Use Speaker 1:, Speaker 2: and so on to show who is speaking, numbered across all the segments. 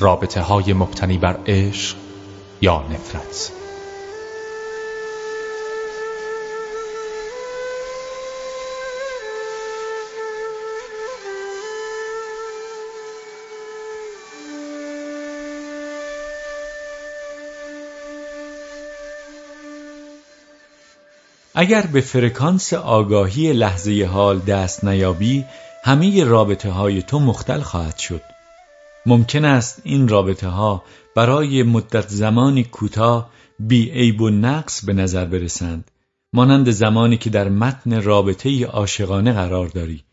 Speaker 1: رابطه های مبتنی بر عشق یا نفرت.
Speaker 2: اگر به فرکانس آگاهی لحظه حال دست نیابی همه رابطه های تو مختل خواهد شد. ممکن است این رابطه ها برای مدت زمانی کوتاه بی عیب و نقص به نظر برسند مانند زمانی که در متن رابطه عاشقانه قرار داری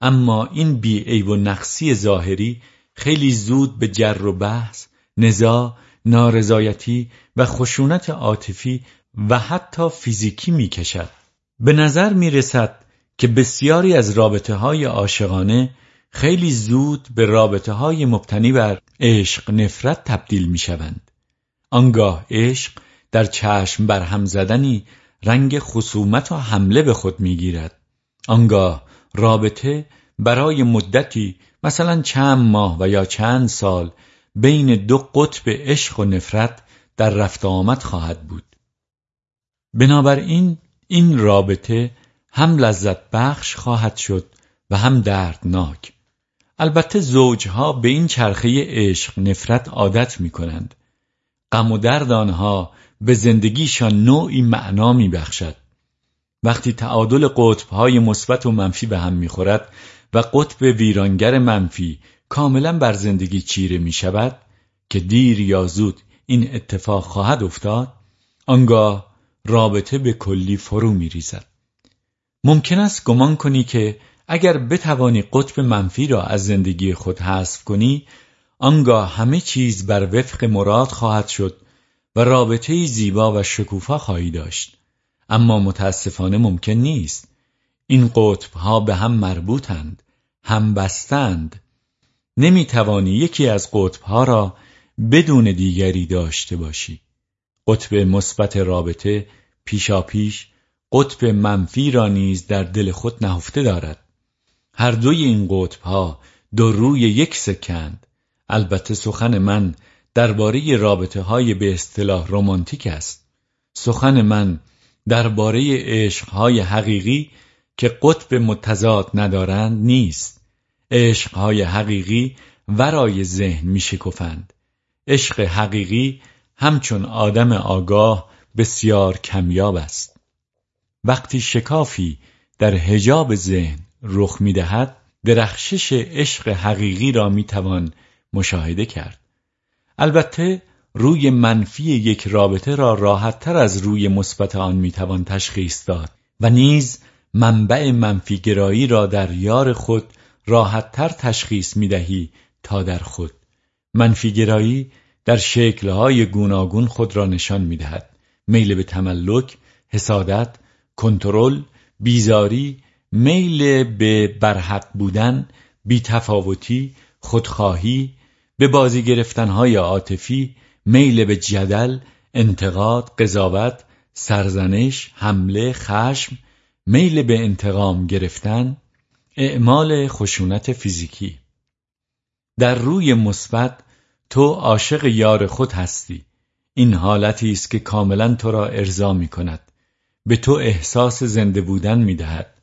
Speaker 2: اما این بی عیب و نقصی ظاهری خیلی زود به جر و بحث، نزاع، نارضایتی و خشونت عاطفی و حتی فیزیکی می کشد. به نظر می رسد که بسیاری از رابطه های عاشقانه خیلی زود به رابطه های مبتنی بر عشق نفرت تبدیل می شوند. آنگاه عشق در چشم بر هم زدنی رنگ خصومت و حمله به خود می گیرد. آنگاه رابطه برای مدتی مثلا چند ماه و یا چند سال بین دو قطب عشق و نفرت در رفت آمد خواهد بود. بنابراین این رابطه هم لذت بخش خواهد شد و هم دردناک البته زوجها به این چرخه عشق نفرت عادت می کنند غم و درد آنها به زندگیشان نوعی معنا می بخشد وقتی تعادل قطبهای مثبت و منفی به هم می‌خورد و قطب ویرانگر منفی کاملا بر زندگی چیره می شود که دیر یا زود این اتفاق خواهد افتاد آنگاه رابطه به کلی فرو می ریزد. ممکن است گمان کنی که اگر بتوانی قطب منفی را از زندگی خود حذف کنی آنگاه همه چیز بر وفق مراد خواهد شد و رابطه زیبا و شکوفا خواهی داشت. اما متاسفانه ممکن نیست. این قطب ها به هم مربوطند هم بستند. نمی توانی یکی از قطب ها را بدون دیگری داشته باشی. قطب مثبت رابطه پیشاپیش قطب منفی را نیز در دل خود نهفته دارد. هر دوی این قطب ها دو روی یک سکند. البته سخن من درباره رابطه های به اصطلاح رمانتیک است. سخن من درباره عشق های حقیقی که قطب متضاد ندارند نیست. عشق های حقیقی ورای ذهن می عشق حقیقی همچون آدم آگاه بسیار کمیاب است. وقتی شکافی در هجاب ذهن رخ می‌دهد درخشش عشق حقیقی را می‌توان مشاهده کرد. البته روی منفی یک رابطه را راحتتر از روی مثبت آن می‌توان تشخیص داد و نیز منبع منفی گرایی را در یار خود راحتتر تشخیص می‌دهی تا در خود. منفی گرایی در شکلهای گوناگون خود را نشان می‌دهد. میل به تملک، حسادت، کنترل، بیزاری، میل به برحق بودن، بیتفاوتی، خودخواهی، به بازی گرفتنهای عاطفی، میل به جدل، انتقاد، قضاوت، سرزنش، حمله، خشم، میل به انتقام گرفتن، اعمال خشونت فیزیکی. در روی مثبت تو عاشق یار خود هستی. این حالتی است که کاملا تو را ارضا می کند به تو احساس زنده بودن می دهد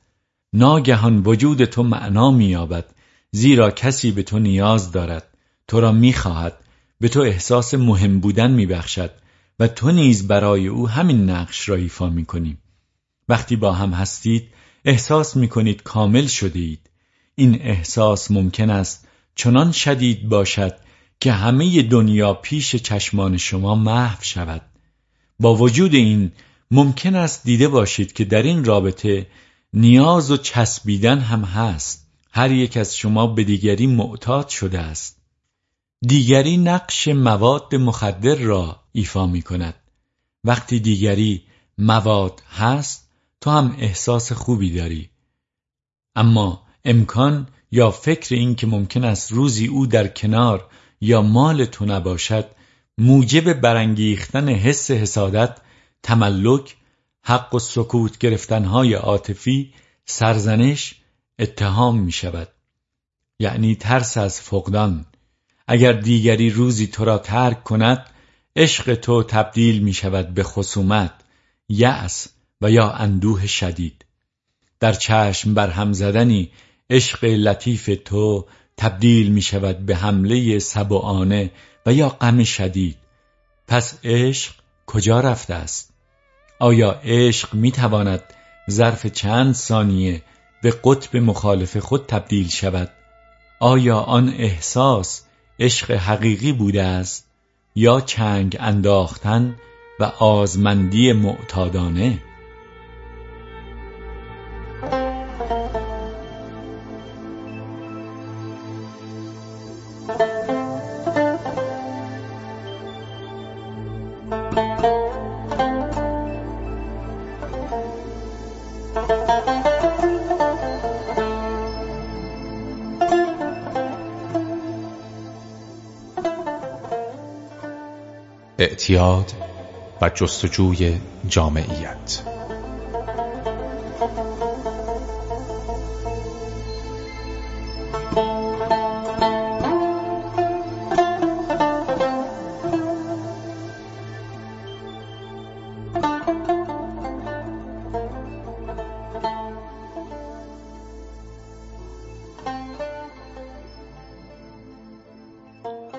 Speaker 2: ناگهان وجود تو معنا می یابد زیرا کسی به تو نیاز دارد. تو را می خواهد به تو احساس مهم بودن می بخشد و تو نیز برای او همین نقش را ایفا می کنی وقتی با هم هستید احساس می کنید کامل شده اید این احساس ممکن است چنان شدید باشد که همه دنیا پیش چشمان شما محو شود. با وجود این ممکن است دیده باشید که در این رابطه نیاز و چسبیدن هم هست. هر یک از شما به دیگری معتاد شده است. دیگری نقش مواد مخدر را ایفا می کند. وقتی دیگری مواد هست تو هم احساس خوبی داری. اما امکان یا فکر این که ممکن است روزی او در کنار یا مال تو نباشد موجب برانگیختن حس حسادت تملک حق و سکوت گرفتنهای عاطفی سرزنش اتهام می شود یعنی ترس از فقدان. اگر دیگری روزی تو را ترک کند عشق تو تبدیل می شود به خصومت یأس و یا اندوه شدید. در چشم بر هم زدنی عشق لطیف تو تبدیل می شود به حمله سبعانه و یا غم شدید. پس عشق کجا رفته است؟ آیا عشق می تواند ظرف چند ثانیه به قطب مخالف خود تبدیل شود؟ آیا آن احساس عشق حقیقی بوده است یا چنگ انداختن و آزمندی معتادانه؟
Speaker 1: اعتیاد و جستجوی جامعیت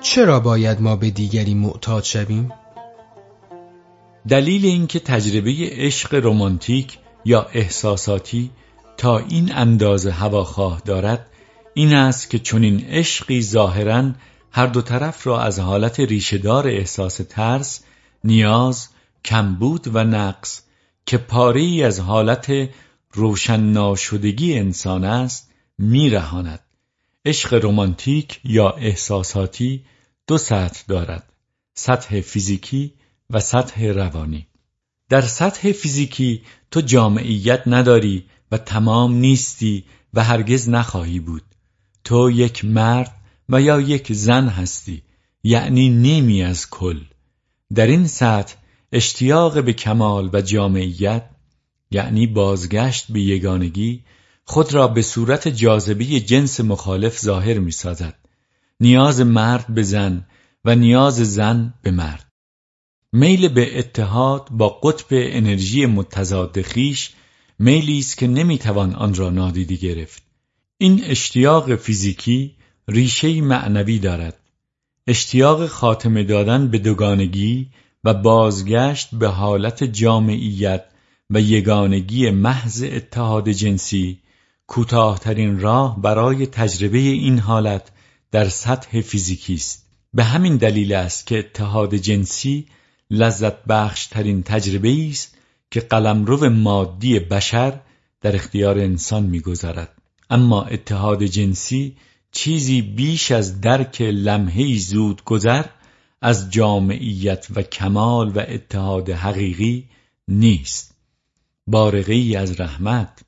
Speaker 3: چرا باید ما به دیگری معتاد شویم؟
Speaker 2: دلیل اینکه تجربه عشق رمانتیک یا احساساتی تا این اندازه هواخواه دارد این است که چنین عشقی ظاهرا هر دو طرف را از حالت ریشهدار احساس ترس، نیاز، کمبود و نقص که پاره ای از حالت روشن ناشدگی انسان است میرهاند. عشق رمانتیک یا احساساتی دو سطح دارد سطح فیزیکی و سطح روانی. در سطح فیزیکی تو جامعیت نداری و تمام نیستی و هرگز نخواهی بود. تو یک مرد و یا یک زن هستی یعنی نیمی از کل. در این سطح اشتیاق به کمال و جامعیت یعنی بازگشت به یگانگی خود را به صورت جاذبه جنس مخالف ظاهر می سازد. نیاز مرد به زن و نیاز زن به مرد. میل به اتحاد با قطب انرژی متضاد خیش میلی است که نمی‌توان آن را نادیده گرفت. این اشتیاق فیزیکی ریشه معنوی دارد. اشتیاق خاتمه دادن به دوگانگی و بازگشت به حالت جامعیت و یگانگی محض اتحاد جنسی کوتاهترین راه برای تجربه این حالت در سطح فیزیکی است. به همین دلیل است که اتحاد جنسی لذت بخش ترین تجربه است که قلمرو مادی بشر در اختیار انسان می‌گذارد. اما اتحاد جنسی چیزی بیش از درک لمحه زود گذر از جامعیت و کمال و اتحاد حقیقی نیست. بارقی از رحمت.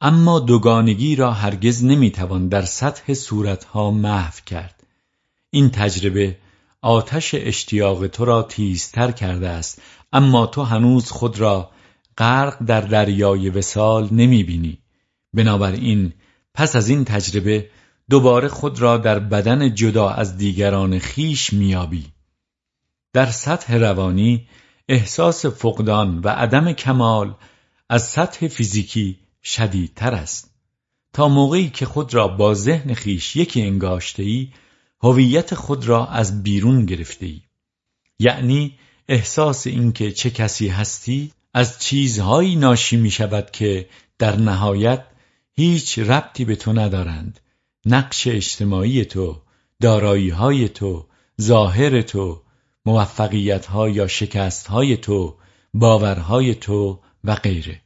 Speaker 2: اما دوگانگی را هرگز نمی‌توان در سطح صورتها محو کرد. این تجربه آتش اشتیاق تو را تیزتر کرده است اما تو هنوز خود را غرق در دریای وسال نمی‌بینی بنابراین پس از این تجربه دوباره خود را در بدن جدا از دیگران خیش میابی. در سطح روانی احساس فقدان و عدم کمال از سطح فیزیکی شدیدتر است. تا موقعی که خود را با ذهن خیش یکی انگاشته ای هویت خود را از بیرون گرفته ای یعنی احساس اینکه چه کسی هستی از چیزهایی ناشی می شود که در نهایت هیچ ربطی به تو ندارند. نقش اجتماعی تو دارایی های تو ظاهر تو موفقیت ها یا شکست های تو باورهای تو و غیره.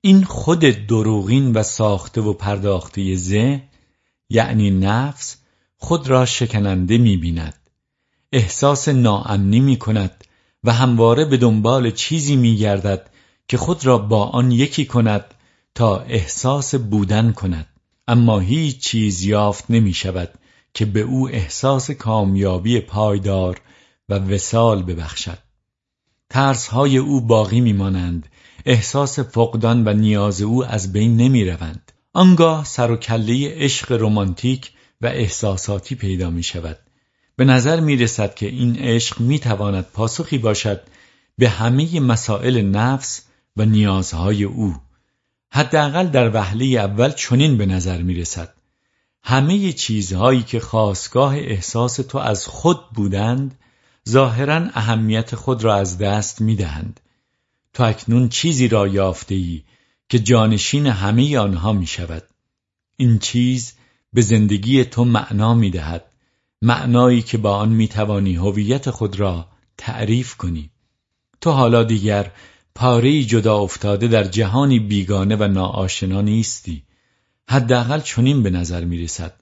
Speaker 2: این خود دروغین و ساخته و پرداخته ذهن یعنی نفس خود را شکننده می بیند. احساس ناامنی می کند و همواره به دنبال چیزی می گردد که خود را با آن یکی کند تا احساس بودن کند اما هیچ چیز یافت نمی شود که به او احساس کامیابی پایدار و وسال ببخشد ترس های او باقی میمانند احساس فقدان و نیاز او از بین نمی روند. آنگاه سر و کله عشق رمانتیک و احساساتی پیدا می شود به نظر می رسد که این عشق می تواند پاسخی باشد به همه مسائل نفس و نیازهای او حداقل در وهله اول چنین به نظر می رسد همه چیزهایی که خواستگاه احساس تو از خود بودند ظاهرا اهمیت خود را از دست می دهند. تو اکنون چیزی را یافته ای که جانشین همه آنها می شود. این چیز به زندگی تو معنا می دهد. معنایی که با آن می توانی هویت خود را تعریف کنی. تو حالا دیگر پاره جدا افتاده در جهانی بیگانه و ناآشنا نیستی. حداقل چنین به نظر می رسد.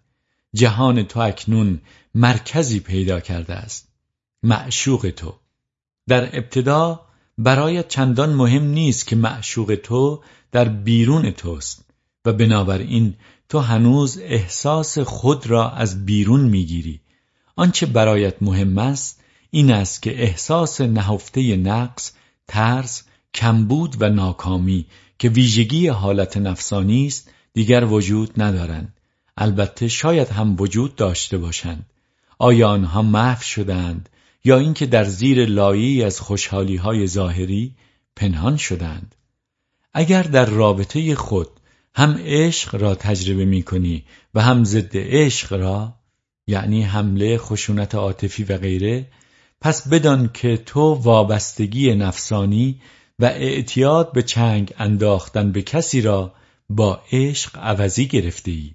Speaker 2: جهان تو اکنون مرکزی پیدا کرده است. معشوق تو. در ابتدا برایت چندان مهم نیست که معشوق تو در بیرون توست و بنابراین تو هنوز احساس خود را از بیرون می‌گیری. آنچه برایت مهم است این است که احساس نهفته نقص، ترس، کمبود و ناکامی که ویژگی حالت نفسانی است دیگر وجود ندارند. البته شاید هم وجود داشته باشند. آیا آنها محو شدند یا اینکه در زیر لایی از خوشحالی های ظاهری پنهان شدند اگر در رابطه خود هم عشق را تجربه می کنی و هم ضد عشق را یعنی حمله خشونت عاطفی و غیره. پس بدان که تو وابستگی نفسانی و اعتیاد به چنگ انداختن به کسی را با عشق عوضی گرفته ای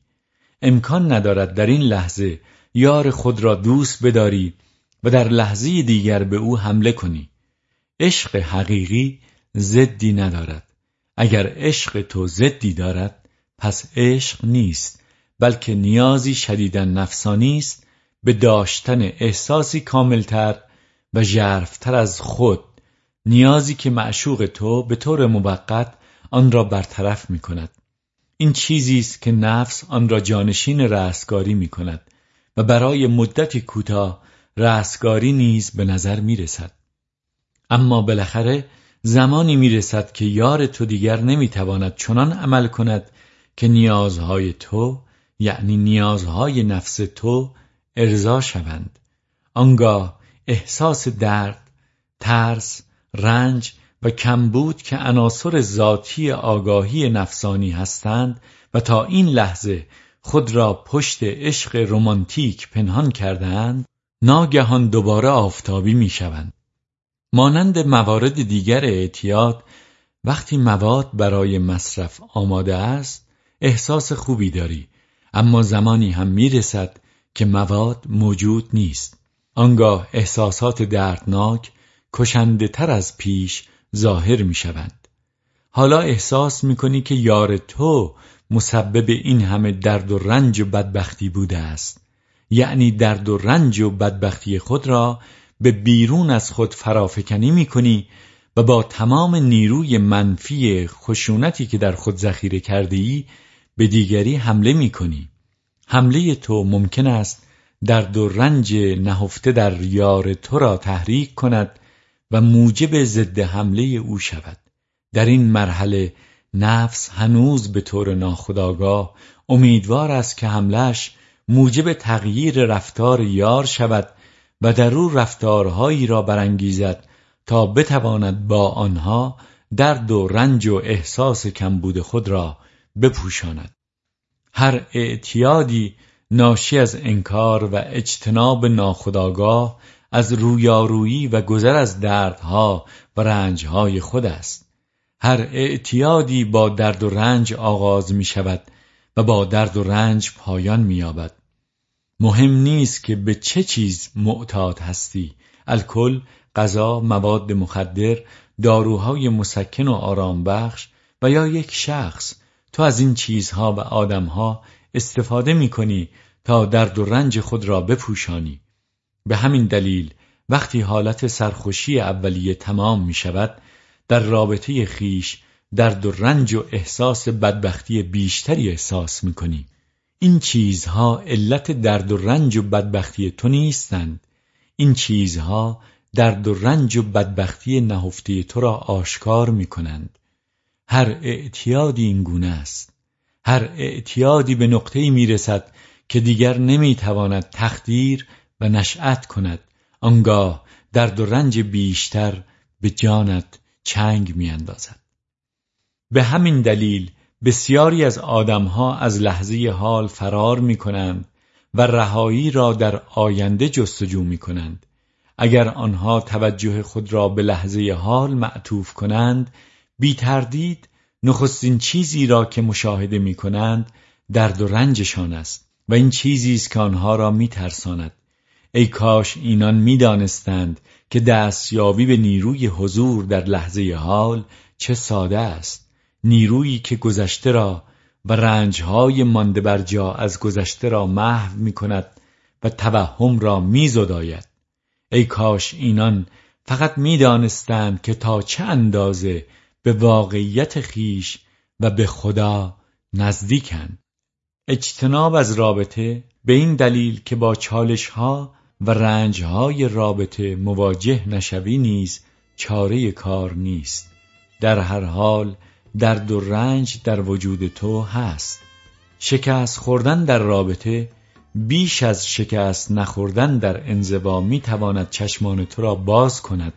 Speaker 2: امکان ندارد در این لحظه یار خود را دوست بداری و در لحظه دیگر به او حمله کنی. عشق حقیقی زدی ندارد. اگر عشق تو زدی دارد پس عشق نیست بلکه نیازی شدیدن نفسانی است به داشتن احساسی کاملتر و ژرفتر از خود نیازی که معشوق تو به طور موقت آن را برطرف می کند این چیزی است که نفس آن را جانشین رستگاری می کند و برای مدتی کوتاه رستگاری نیز به نظر می رسد. اما بالاخره زمانی می رسد که یار تو دیگر نمی تواند چنان عمل کند که نیازهای تو یعنی نیازهای نفس تو ارضا شوند. آنگاه احساس درد، ترس، رنج و کمبود که عناصر ذاتی آگاهی نفسانی هستند و تا این لحظه خود را پشت عشق رمانتیک پنهان کردهاند ناگهان دوباره آفتابی می‌شوند. مانند موارد دیگر اعتیاد وقتی مواد برای مصرف آماده است احساس خوبی داری اما زمانی هم می‌رسد که مواد موجود نیست آنگاه احساسات دردناک کشنده تر از پیش ظاهر می شوند. حالا احساس می کنی که یار تو مسبب این همه درد و رنج و بدبختی بوده است یعنی درد و رنج و بدبختی خود را به بیرون از خود فرافکنی می کنی و با تمام نیروی منفی خشونتی که در خود ذخیره کرده ای به دیگری حمله می کنی. حمله تو ممکن است درد و رنج نهفته در یار تو را تحریک کند و موجب ضد حمله او شود در این مرحله نفس هنوز به طور ناخودآگاه امیدوار است که حملش موجب تغییر رفتار یار شود و در او رفتارهایی را برانگیزد تا بتواند با آنها درد و رنج و احساس کمبود خود را بپوشاند. هر اعتیادی ناشی از انکار و اجتناب ناخودآگاه از رویارویی و گذر از دردها و رنجهای خود است. هر اعتیادی با درد و رنج آغاز می شود و با درد و رنج پایان می یابد مهم نیست که به چه چیز معتاد هستی. الکل، غذا، مواد مخدر، داروهای مسکن و آرام بخش و یا یک شخص. تو از این چیزها و آدمها استفاده می کنی تا درد و رنج خود را بپوشانی. به همین دلیل وقتی حالت سرخوشی اولیه تمام می شود در رابطه خیش درد و رنج و احساس بدبختی بیشتری احساس می کنی. این چیزها علت درد و رنج و بدبختی تو نیستند. این چیزها درد و رنج و بدبختی نهفته تو را آشکار می کنند هر اعتیادی این گونه است. هر اعتیادی به نقطه‌ای می رسد که دیگر نمی‌تواند تخدیر و نشأت کند. آنگاه درد و رنج بیشتر به جانت چنگ میاندازد. به همین دلیل بسیاری از آدمها از لحظه حال فرار می کنند و رهایی را در آینده جستجو می کنند اگر آنها توجه خود را به لحظه حال معطوف کنند بی تردید نخستین چیزی را که مشاهده می کنند درد و رنجشان است و این چیزی است که آنها را می ترساند. ای کاش اینان می دانستند که دستیابی به نیروی حضور در لحظه حال چه ساده است نیرویی که گذشته را و رنجهای مانده بر جا از گذشته را محو می کند و توهم را می زداید. ای کاش اینان فقط می دانستند که تا چه اندازه به واقعیت خیش و به خدا نزدیکند. اجتناب از رابطه به این دلیل که با چالش ها و رنج های رابطه مواجه نشوی نیز چاره کار نیست در هر حال درد و رنج در وجود تو هست. شکست خوردن در رابطه بیش از شکست نخوردن در انزوا می تواند چشمان تو را باز کند.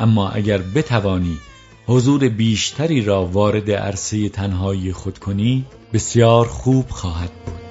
Speaker 2: اما اگر بتوانی حضور بیشتری را وارد عرصه تنهایی خود کنی بسیار خوب خواهد بود.